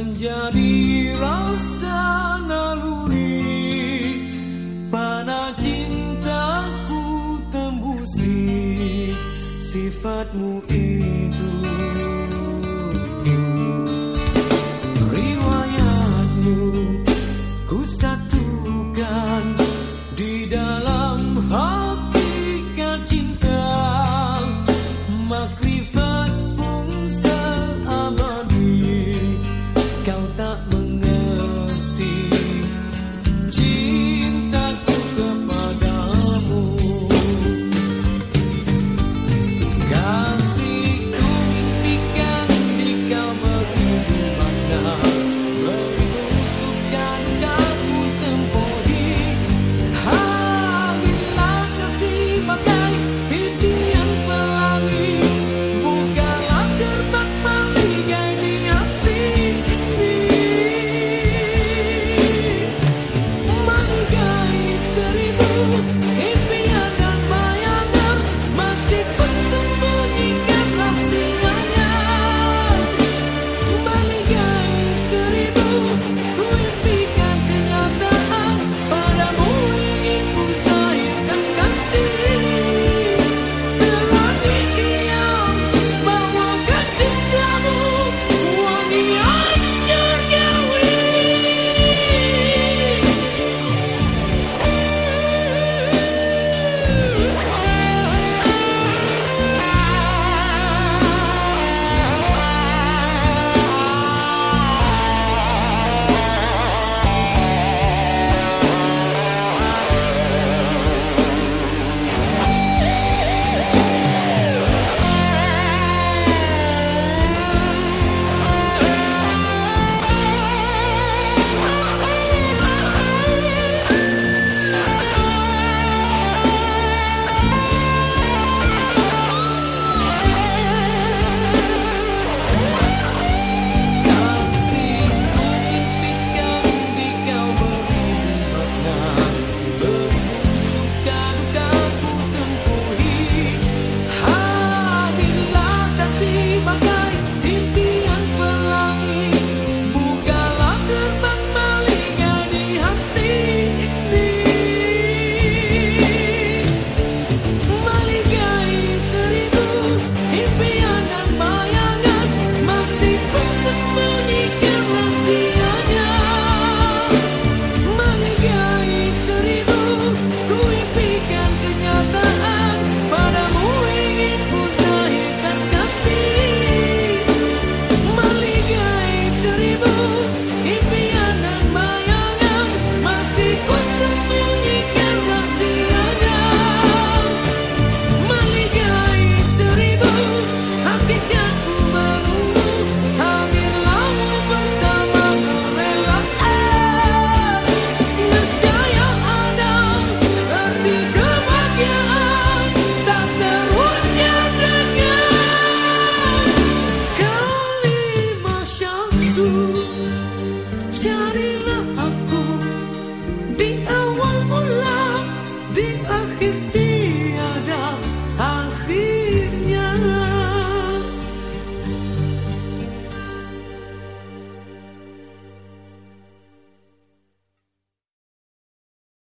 menjadi rasa naluri. Pada cintaku tembusi sifatmu itu Lòng di awal mula,